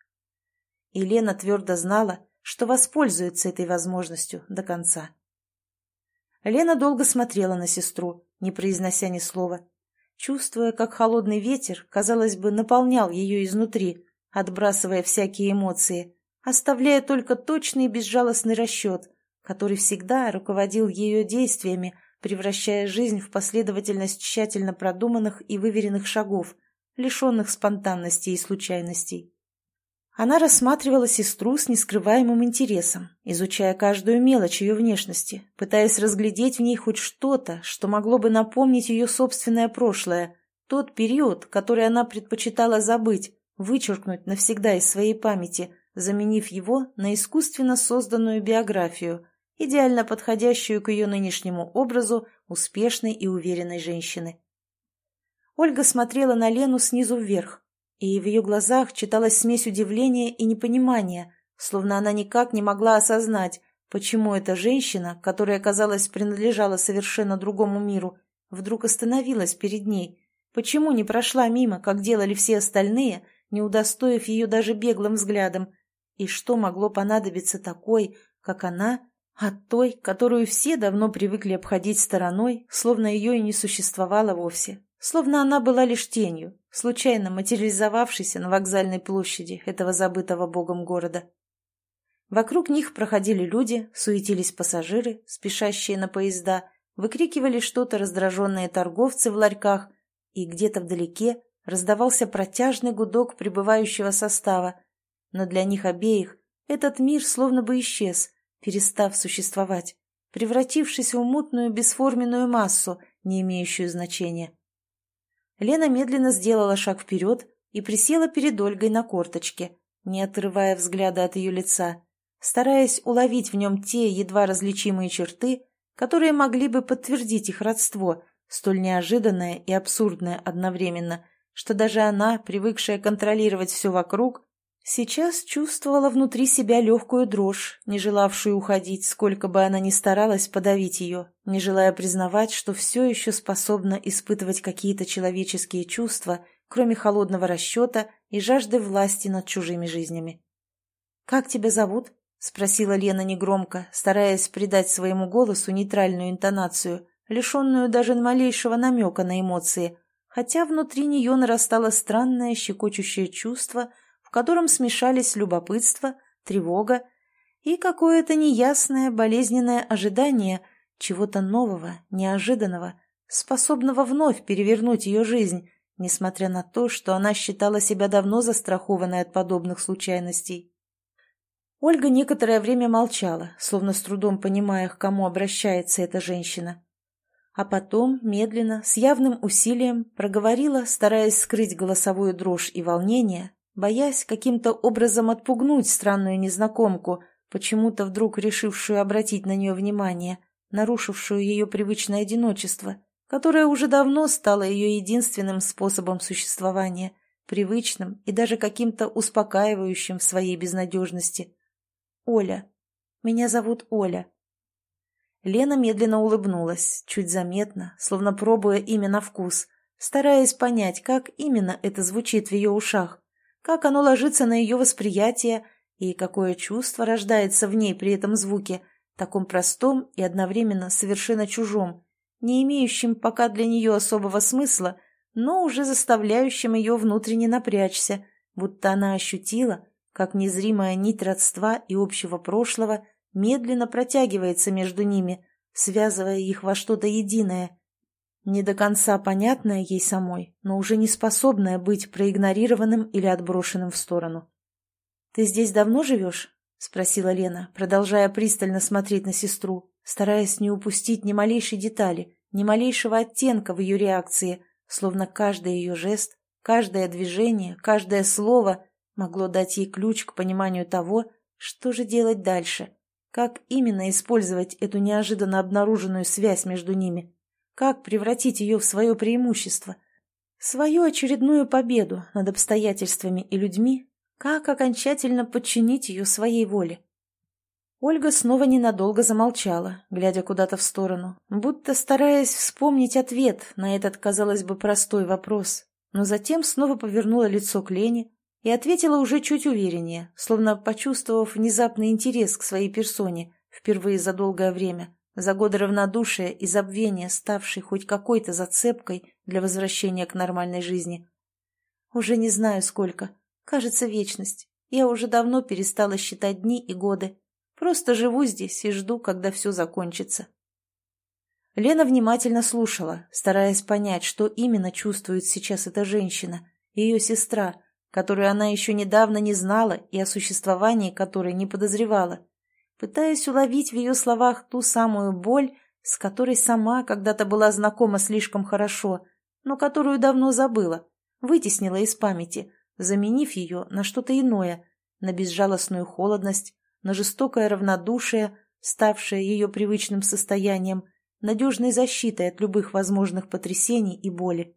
И Лена твердо знала, что воспользуется этой возможностью до конца. Лена долго смотрела на сестру, не произнося ни слова, чувствуя, как холодный ветер, казалось бы, наполнял ее изнутри, отбрасывая всякие эмоции, оставляя только точный и безжалостный расчет, который всегда руководил ее действиями, превращая жизнь в последовательность тщательно продуманных и выверенных шагов, лишенных спонтанности и случайностей. Она рассматривала сестру с нескрываемым интересом, изучая каждую мелочь ее внешности, пытаясь разглядеть в ней хоть что-то, что могло бы напомнить ее собственное прошлое, тот период, который она предпочитала забыть, вычеркнуть навсегда из своей памяти, заменив его на искусственно созданную биографию, идеально подходящую к ее нынешнему образу успешной и уверенной женщины. Ольга смотрела на Лену снизу вверх, и в ее глазах читалась смесь удивления и непонимания, словно она никак не могла осознать, почему эта женщина, которая, казалось, принадлежала совершенно другому миру, вдруг остановилась перед ней, почему не прошла мимо, как делали все остальные, не удостоив ее даже беглым взглядом, и что могло понадобиться такой, как она, от той, которую все давно привыкли обходить стороной, словно ее и не существовало вовсе, словно она была лишь тенью, случайно материализовавшейся на вокзальной площади этого забытого богом города. Вокруг них проходили люди, суетились пассажиры, спешащие на поезда, выкрикивали что-то раздраженные торговцы в ларьках, и где-то вдалеке раздавался протяжный гудок прибывающего состава, но для них обеих этот мир словно бы исчез, перестав существовать, превратившись в мутную бесформенную массу, не имеющую значения. Лена медленно сделала шаг вперед и присела перед Ольгой на корточке, не отрывая взгляда от ее лица, стараясь уловить в нем те едва различимые черты, которые могли бы подтвердить их родство, столь неожиданное и абсурдное одновременно, что даже она, привыкшая контролировать все вокруг, сейчас чувствовала внутри себя легкую дрожь, не желавшую уходить, сколько бы она ни старалась подавить ее, не желая признавать, что все еще способна испытывать какие-то человеческие чувства, кроме холодного расчета и жажды власти над чужими жизнями. «Как тебя зовут?» — спросила Лена негромко, стараясь придать своему голосу нейтральную интонацию, лишенную даже малейшего намека на эмоции, хотя внутри нее нарастало странное щекочущее чувство — котором смешались любопытство, тревога и какое-то неясное болезненное ожидание чего-то нового, неожиданного, способного вновь перевернуть ее жизнь, несмотря на то, что она считала себя давно застрахованной от подобных случайностей. Ольга некоторое время молчала, словно с трудом понимая, к кому обращается эта женщина. А потом, медленно, с явным усилием, проговорила, стараясь скрыть голосовую дрожь и волнение, боясь каким-то образом отпугнуть странную незнакомку, почему-то вдруг решившую обратить на нее внимание, нарушившую ее привычное одиночество, которое уже давно стало ее единственным способом существования, привычным и даже каким-то успокаивающим в своей безнадежности. «Оля. Меня зовут Оля». Лена медленно улыбнулась, чуть заметно, словно пробуя имя на вкус, стараясь понять, как именно это звучит в ее ушах как оно ложится на ее восприятие и какое чувство рождается в ней при этом звуке, таком простом и одновременно совершенно чужом, не имеющем пока для нее особого смысла, но уже заставляющим ее внутренне напрячься, будто она ощутила, как незримая нить родства и общего прошлого медленно протягивается между ними, связывая их во что-то единое, не до конца понятное ей самой, но уже не способное быть проигнорированным или отброшенным в сторону. «Ты здесь давно живешь?» — спросила Лена, продолжая пристально смотреть на сестру, стараясь не упустить ни малейшей детали, ни малейшего оттенка в ее реакции, словно каждый ее жест, каждое движение, каждое слово могло дать ей ключ к пониманию того, что же делать дальше, как именно использовать эту неожиданно обнаруженную связь между ними. Как превратить ее в свое преимущество? Свою очередную победу над обстоятельствами и людьми? Как окончательно подчинить ее своей воле? Ольга снова ненадолго замолчала, глядя куда-то в сторону, будто стараясь вспомнить ответ на этот, казалось бы, простой вопрос, но затем снова повернула лицо к Лене и ответила уже чуть увереннее, словно почувствовав внезапный интерес к своей персоне впервые за долгое время за годы равнодушия и забвения, ставшей хоть какой-то зацепкой для возвращения к нормальной жизни. Уже не знаю сколько, Кажется, вечность. Я уже давно перестала считать дни и годы. Просто живу здесь и жду, когда все закончится. Лена внимательно слушала, стараясь понять, что именно чувствует сейчас эта женщина, ее сестра, которую она еще недавно не знала и о существовании которой не подозревала, пытаясь уловить в ее словах ту самую боль, с которой сама когда-то была знакома слишком хорошо, но которую давно забыла, вытеснила из памяти, заменив ее на что-то иное, на безжалостную холодность, на жестокое равнодушие, ставшее ее привычным состоянием, надежной защитой от любых возможных потрясений и боли.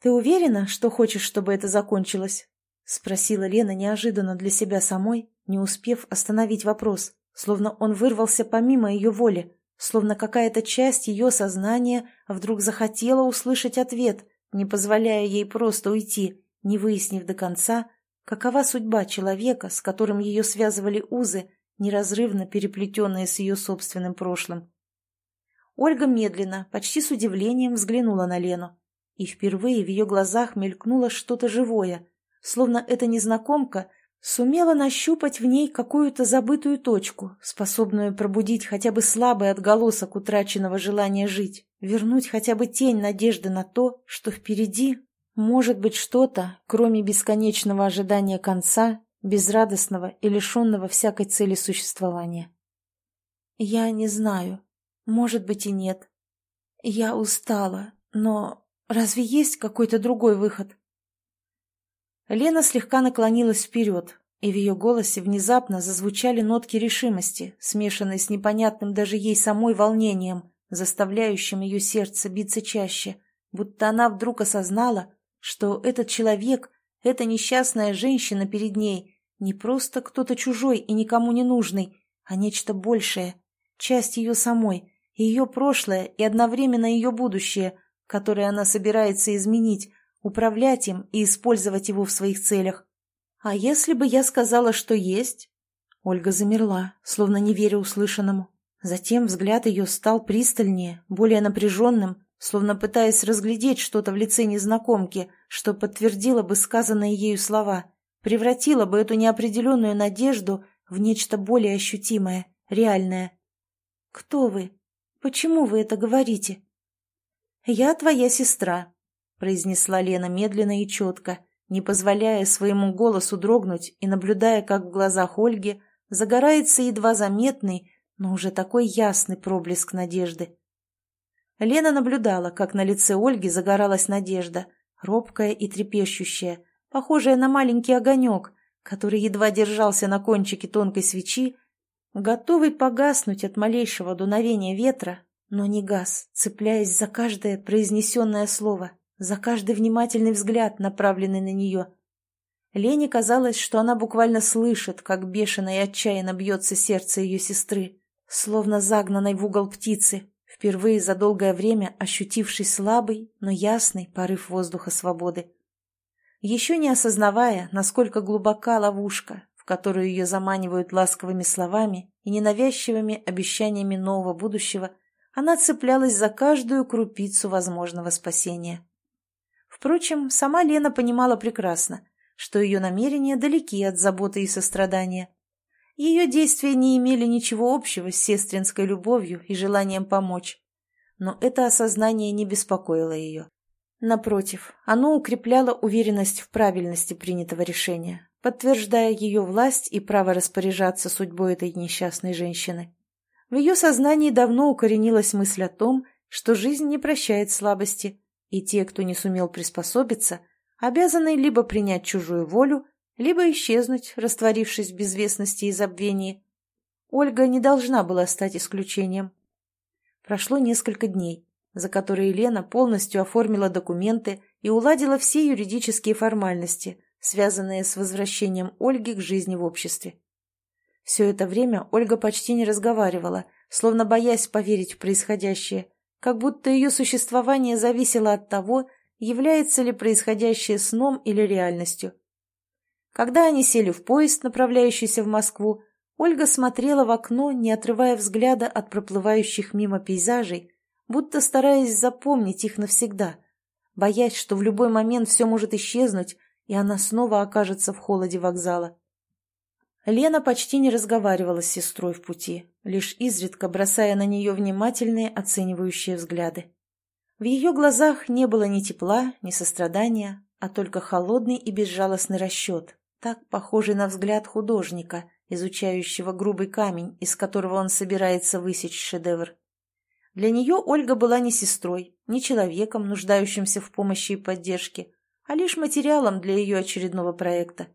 «Ты уверена, что хочешь, чтобы это закончилось?» — спросила Лена неожиданно для себя самой, не успев остановить вопрос, словно он вырвался помимо ее воли, словно какая-то часть ее сознания вдруг захотела услышать ответ, не позволяя ей просто уйти, не выяснив до конца, какова судьба человека, с которым ее связывали узы, неразрывно переплетенные с ее собственным прошлым. Ольга медленно, почти с удивлением взглянула на Лену, и впервые в ее глазах мелькнуло что-то живое, словно эта незнакомка сумела нащупать в ней какую-то забытую точку, способную пробудить хотя бы слабый отголосок утраченного желания жить, вернуть хотя бы тень надежды на то, что впереди может быть что-то, кроме бесконечного ожидания конца, безрадостного и лишенного всякой цели существования. Я не знаю. Может быть и нет. Я устала, но разве есть какой-то другой выход? Лена слегка наклонилась вперед, и в ее голосе внезапно зазвучали нотки решимости, смешанные с непонятным даже ей самой волнением, заставляющим ее сердце биться чаще, будто она вдруг осознала, что этот человек, эта несчастная женщина перед ней, не просто кто-то чужой и никому не нужный, а нечто большее, часть ее самой, ее прошлое и одновременно ее будущее, которое она собирается изменить, управлять им и использовать его в своих целях. А если бы я сказала, что есть? Ольга замерла, словно не веря услышанному. Затем взгляд ее стал пристальнее, более напряженным, словно пытаясь разглядеть что-то в лице незнакомки, что подтвердило бы сказанные ею слова, превратило бы эту неопределенную надежду в нечто более ощутимое, реальное. «Кто вы? Почему вы это говорите?» «Я твоя сестра», — произнесла Лена медленно и четко, не позволяя своему голосу дрогнуть и наблюдая, как в глазах Ольги загорается едва заметный, но уже такой ясный проблеск надежды. Лена наблюдала, как на лице Ольги загоралась надежда, робкая и трепещущая, похожая на маленький огонек, который едва держался на кончике тонкой свечи, готовый погаснуть от малейшего дуновения ветра, но не газ, цепляясь за каждое произнесенное слово — за каждый внимательный взгляд, направленный на нее. Лене казалось, что она буквально слышит, как бешено и отчаянно бьется сердце ее сестры, словно загнанной в угол птицы, впервые за долгое время ощутивший слабый, но ясный порыв воздуха свободы. Еще не осознавая, насколько глубока ловушка, в которую ее заманивают ласковыми словами и ненавязчивыми обещаниями нового будущего, она цеплялась за каждую крупицу возможного спасения. Впрочем, сама Лена понимала прекрасно, что ее намерения далеки от заботы и сострадания. Ее действия не имели ничего общего с сестринской любовью и желанием помочь. Но это осознание не беспокоило ее. Напротив, оно укрепляло уверенность в правильности принятого решения, подтверждая ее власть и право распоряжаться судьбой этой несчастной женщины. В ее сознании давно укоренилась мысль о том, что жизнь не прощает слабости, и те, кто не сумел приспособиться, обязаны либо принять чужую волю, либо исчезнуть, растворившись в безвестности и забвении. Ольга не должна была стать исключением. Прошло несколько дней, за которые Лена полностью оформила документы и уладила все юридические формальности, связанные с возвращением Ольги к жизни в обществе. Все это время Ольга почти не разговаривала, словно боясь поверить в происходящее, как будто ее существование зависело от того, является ли происходящее сном или реальностью. Когда они сели в поезд, направляющийся в Москву, Ольга смотрела в окно, не отрывая взгляда от проплывающих мимо пейзажей, будто стараясь запомнить их навсегда, боясь, что в любой момент все может исчезнуть, и она снова окажется в холоде вокзала. Лена почти не разговаривала с сестрой в пути, лишь изредка бросая на нее внимательные оценивающие взгляды. В ее глазах не было ни тепла, ни сострадания, а только холодный и безжалостный расчет, так похожий на взгляд художника, изучающего грубый камень, из которого он собирается высечь шедевр. Для нее Ольга была не сестрой, не человеком, нуждающимся в помощи и поддержке, а лишь материалом для ее очередного проекта.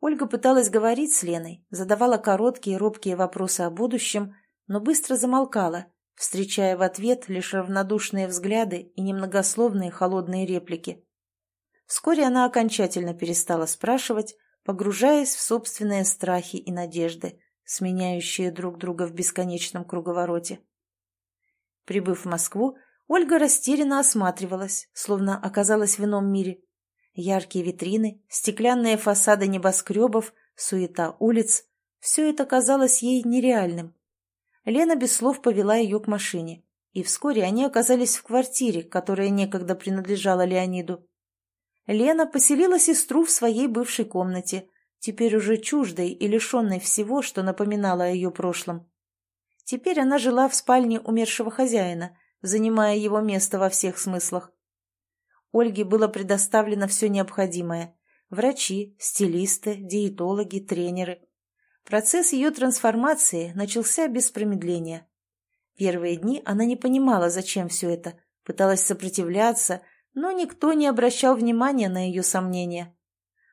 Ольга пыталась говорить с Леной, задавала короткие робкие вопросы о будущем, но быстро замолкала, встречая в ответ лишь равнодушные взгляды и немногословные холодные реплики. Вскоре она окончательно перестала спрашивать, погружаясь в собственные страхи и надежды, сменяющие друг друга в бесконечном круговороте. Прибыв в Москву, Ольга растерянно осматривалась, словно оказалась в ином мире. Яркие витрины, стеклянные фасады небоскребов, суета улиц — все это казалось ей нереальным. Лена без слов повела ее к машине, и вскоре они оказались в квартире, которая некогда принадлежала Леониду. Лена поселила сестру в своей бывшей комнате, теперь уже чуждой и лишенной всего, что напоминало о ее прошлом. Теперь она жила в спальне умершего хозяина, занимая его место во всех смыслах. Ольге было предоставлено все необходимое – врачи, стилисты, диетологи, тренеры. Процесс ее трансформации начался без промедления. Первые дни она не понимала, зачем все это, пыталась сопротивляться, но никто не обращал внимания на ее сомнения.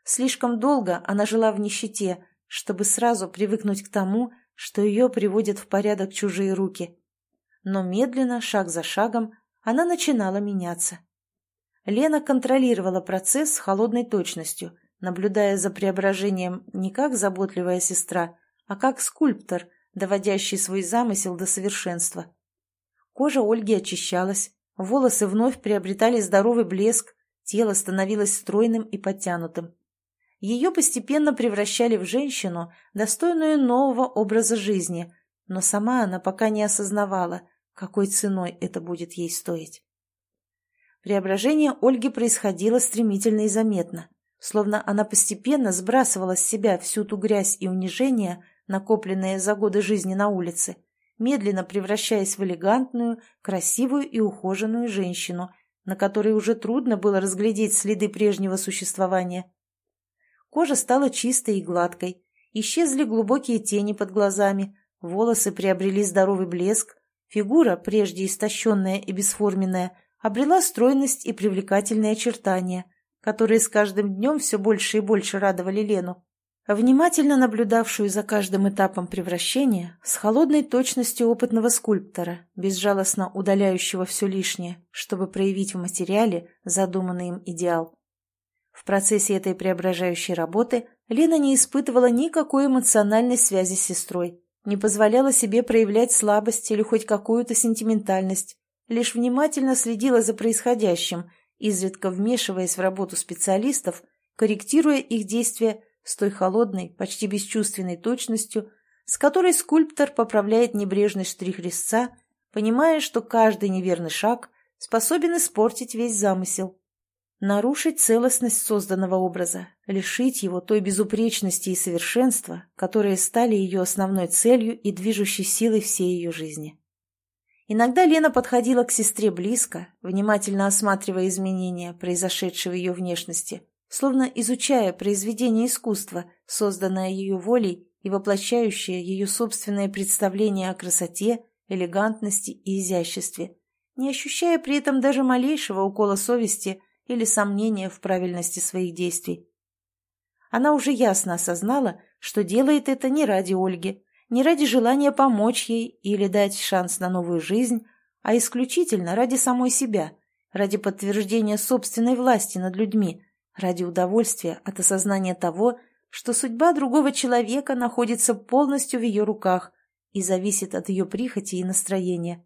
Слишком долго она жила в нищете, чтобы сразу привыкнуть к тому, что ее приводят в порядок чужие руки. Но медленно, шаг за шагом, она начинала меняться. Лена контролировала процесс с холодной точностью, наблюдая за преображением не как заботливая сестра, а как скульптор, доводящий свой замысел до совершенства. Кожа Ольги очищалась, волосы вновь приобретали здоровый блеск, тело становилось стройным и подтянутым. Ее постепенно превращали в женщину, достойную нового образа жизни, но сама она пока не осознавала, какой ценой это будет ей стоить. Преображение Ольги происходило стремительно и заметно, словно она постепенно сбрасывала с себя всю ту грязь и унижение, накопленные за годы жизни на улице, медленно превращаясь в элегантную, красивую и ухоженную женщину, на которой уже трудно было разглядеть следы прежнего существования. Кожа стала чистой и гладкой, исчезли глубокие тени под глазами, волосы приобрели здоровый блеск, фигура, прежде истощенная и бесформенная, обрела стройность и привлекательные очертания, которые с каждым днем все больше и больше радовали Лену. Внимательно наблюдавшую за каждым этапом превращения, с холодной точностью опытного скульптора, безжалостно удаляющего все лишнее, чтобы проявить в материале задуманный им идеал. В процессе этой преображающей работы Лена не испытывала никакой эмоциональной связи с сестрой, не позволяла себе проявлять слабость или хоть какую-то сентиментальность, лишь внимательно следила за происходящим, изредка вмешиваясь в работу специалистов, корректируя их действия с той холодной, почти бесчувственной точностью, с которой скульптор поправляет небрежный штрих резца, понимая, что каждый неверный шаг способен испортить весь замысел. Нарушить целостность созданного образа, лишить его той безупречности и совершенства, которые стали ее основной целью и движущей силой всей ее жизни. Иногда Лена подходила к сестре близко, внимательно осматривая изменения, произошедшие в ее внешности, словно изучая произведение искусства, созданное ее волей и воплощающее ее собственное представление о красоте, элегантности и изяществе, не ощущая при этом даже малейшего укола совести или сомнения в правильности своих действий. Она уже ясно осознала, что делает это не ради Ольги, не ради желания помочь ей или дать шанс на новую жизнь, а исключительно ради самой себя, ради подтверждения собственной власти над людьми, ради удовольствия от осознания того, что судьба другого человека находится полностью в ее руках и зависит от ее прихоти и настроения.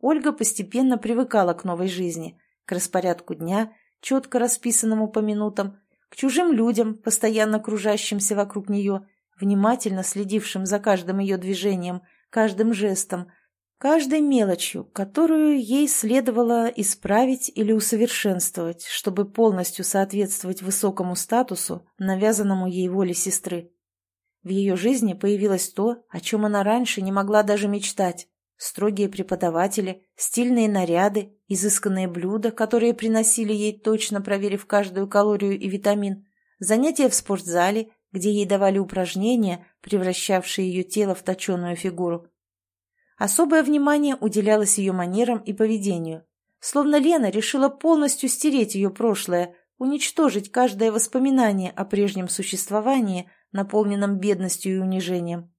Ольга постепенно привыкала к новой жизни, к распорядку дня, четко расписанному по минутам, к чужим людям, постоянно кружащимся вокруг нее – внимательно следившим за каждым ее движением, каждым жестом, каждой мелочью, которую ей следовало исправить или усовершенствовать, чтобы полностью соответствовать высокому статусу, навязанному ей воле сестры. В ее жизни появилось то, о чем она раньше не могла даже мечтать. Строгие преподаватели, стильные наряды, изысканные блюда, которые приносили ей, точно проверив каждую калорию и витамин, занятия в спортзале, где ей давали упражнения, превращавшие ее тело в точеную фигуру. Особое внимание уделялось ее манерам и поведению. Словно Лена решила полностью стереть ее прошлое, уничтожить каждое воспоминание о прежнем существовании, наполненном бедностью и унижением.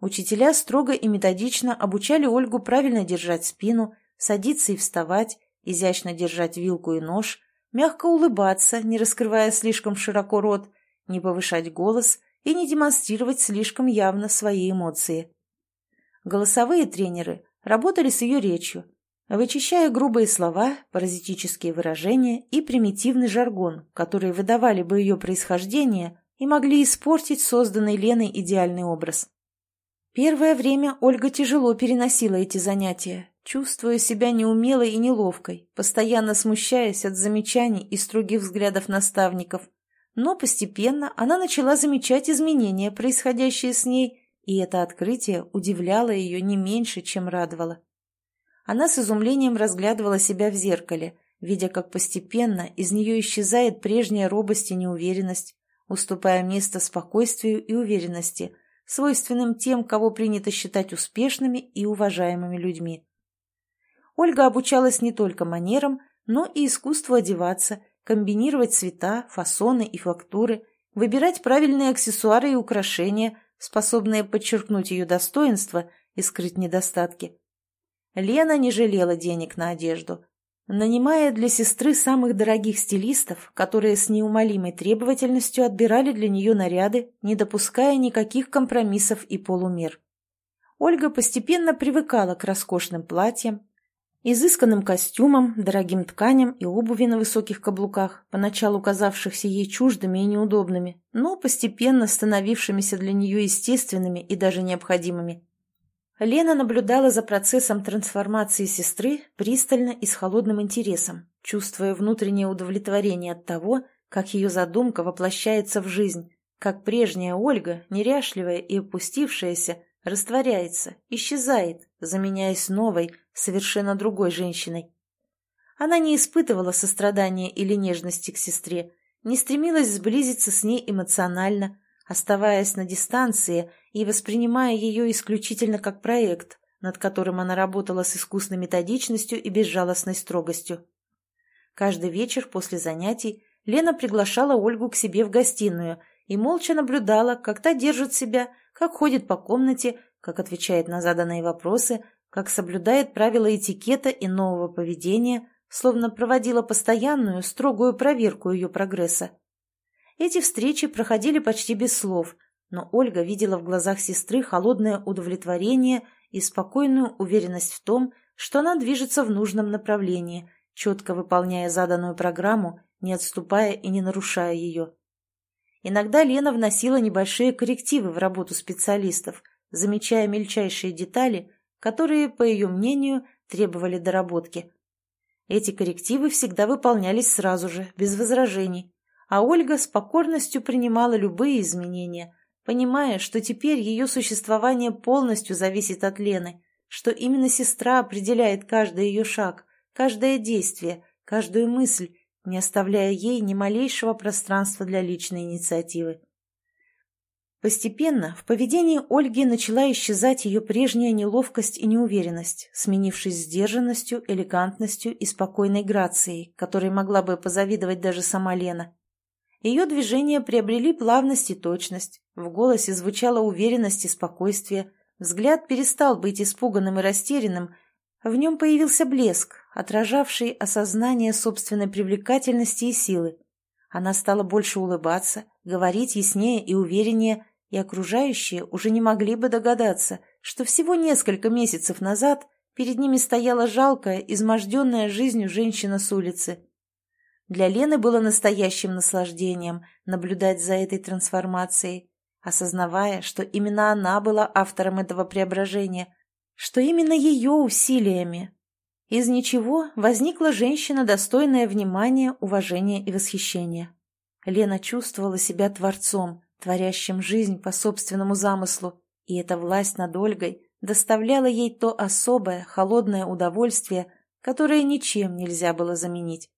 Учителя строго и методично обучали Ольгу правильно держать спину, садиться и вставать, изящно держать вилку и нож, мягко улыбаться, не раскрывая слишком широко рот, не повышать голос и не демонстрировать слишком явно свои эмоции. Голосовые тренеры работали с ее речью, вычищая грубые слова, паразитические выражения и примитивный жаргон, которые выдавали бы ее происхождение и могли испортить созданный Леной идеальный образ. Первое время Ольга тяжело переносила эти занятия, чувствуя себя неумелой и неловкой, постоянно смущаясь от замечаний и строгих взглядов наставников. Но постепенно она начала замечать изменения, происходящие с ней, и это открытие удивляло ее не меньше, чем радовало. Она с изумлением разглядывала себя в зеркале, видя, как постепенно из нее исчезает прежняя робость и неуверенность, уступая место спокойствию и уверенности – свойственным тем, кого принято считать успешными и уважаемыми людьми. Ольга обучалась не только манерам, но и искусству одеваться, комбинировать цвета, фасоны и фактуры, выбирать правильные аксессуары и украшения, способные подчеркнуть ее достоинства и скрыть недостатки. Лена не жалела денег на одежду, нанимая для сестры самых дорогих стилистов, которые с неумолимой требовательностью отбирали для нее наряды, не допуская никаких компромиссов и полумер. Ольга постепенно привыкала к роскошным платьям, изысканным костюмам, дорогим тканям и обуви на высоких каблуках, поначалу казавшихся ей чуждыми и неудобными, но постепенно становившимися для нее естественными и даже необходимыми. Лена наблюдала за процессом трансформации сестры пристально и с холодным интересом, чувствуя внутреннее удовлетворение от того, как ее задумка воплощается в жизнь, как прежняя Ольга, неряшливая и опустившаяся, растворяется, исчезает, заменяясь новой, совершенно другой женщиной. Она не испытывала сострадания или нежности к сестре, не стремилась сблизиться с ней эмоционально, оставаясь на дистанции и воспринимая ее исключительно как проект, над которым она работала с искусной методичностью и безжалостной строгостью. Каждый вечер после занятий Лена приглашала Ольгу к себе в гостиную и молча наблюдала, как та держит себя, как ходит по комнате, как отвечает на заданные вопросы, как соблюдает правила этикета и нового поведения, словно проводила постоянную, строгую проверку ее прогресса. Эти встречи проходили почти без слов, но Ольга видела в глазах сестры холодное удовлетворение и спокойную уверенность в том, что она движется в нужном направлении, четко выполняя заданную программу, не отступая и не нарушая ее. Иногда Лена вносила небольшие коррективы в работу специалистов, замечая мельчайшие детали, которые, по ее мнению, требовали доработки. Эти коррективы всегда выполнялись сразу же, без возражений, а Ольга с покорностью принимала любые изменения, понимая, что теперь ее существование полностью зависит от Лены, что именно сестра определяет каждый ее шаг, каждое действие, каждую мысль, не оставляя ей ни малейшего пространства для личной инициативы. Постепенно в поведении Ольги начала исчезать ее прежняя неловкость и неуверенность, сменившись сдержанностью, элегантностью и спокойной грацией, которой могла бы позавидовать даже сама Лена. Ее движения приобрели плавность и точность, в голосе звучала уверенность и спокойствие, взгляд перестал быть испуганным и растерянным, в нем появился блеск, отражавший осознание собственной привлекательности и силы. Она стала больше улыбаться, говорить яснее и увереннее, и окружающие уже не могли бы догадаться, что всего несколько месяцев назад перед ними стояла жалкая, изможденная жизнью женщина с улицы. Для Лены было настоящим наслаждением наблюдать за этой трансформацией, осознавая, что именно она была автором этого преображения, что именно ее усилиями из ничего возникла женщина, достойная внимания, уважения и восхищения. Лена чувствовала себя творцом, творящим жизнь по собственному замыслу, и эта власть над Ольгой доставляла ей то особое, холодное удовольствие, которое ничем нельзя было заменить.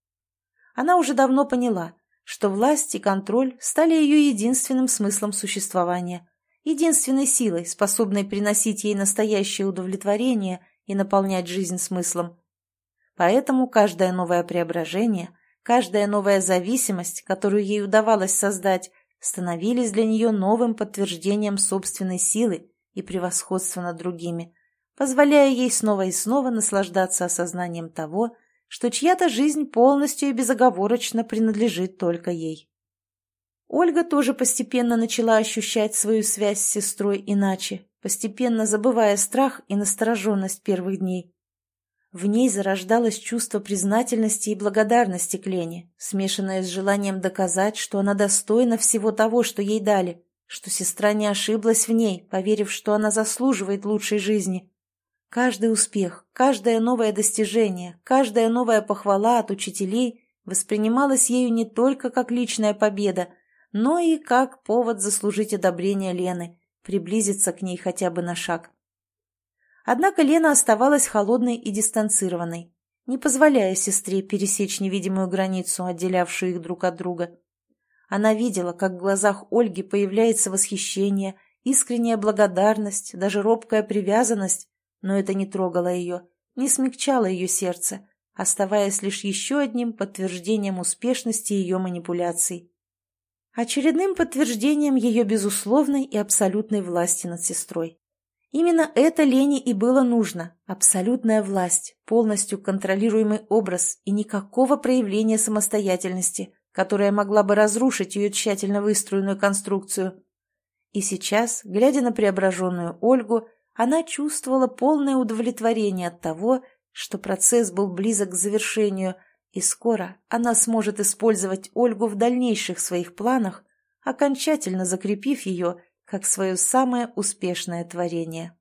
Она уже давно поняла, что власть и контроль стали ее единственным смыслом существования, единственной силой, способной приносить ей настоящее удовлетворение и наполнять жизнь смыслом. Поэтому каждое новое преображение, каждая новая зависимость, которую ей удавалось создать, становились для нее новым подтверждением собственной силы и превосходства над другими, позволяя ей снова и снова наслаждаться осознанием того, что чья-то жизнь полностью и безоговорочно принадлежит только ей. Ольга тоже постепенно начала ощущать свою связь с сестрой иначе, постепенно забывая страх и настороженность первых дней. В ней зарождалось чувство признательности и благодарности к Лене, смешанное с желанием доказать, что она достойна всего того, что ей дали, что сестра не ошиблась в ней, поверив, что она заслуживает лучшей жизни. Каждый успех, каждое новое достижение, каждая новая похвала от учителей воспринималась ею не только как личная победа, но и как повод заслужить одобрение Лены, приблизиться к ней хотя бы на шаг. Однако Лена оставалась холодной и дистанцированной, не позволяя сестре пересечь невидимую границу, отделявшую их друг от друга. Она видела, как в глазах Ольги появляется восхищение, искренняя благодарность, даже робкая привязанность, но это не трогало ее, не смягчало ее сердце, оставаясь лишь еще одним подтверждением успешности ее манипуляций. Очередным подтверждением ее безусловной и абсолютной власти над сестрой. Именно это Лене и было нужно – абсолютная власть, полностью контролируемый образ и никакого проявления самостоятельности, которая могла бы разрушить ее тщательно выстроенную конструкцию. И сейчас, глядя на преображенную Ольгу, она чувствовала полное удовлетворение от того, что процесс был близок к завершению, и скоро она сможет использовать Ольгу в дальнейших своих планах, окончательно закрепив ее как свое самое успешное творение.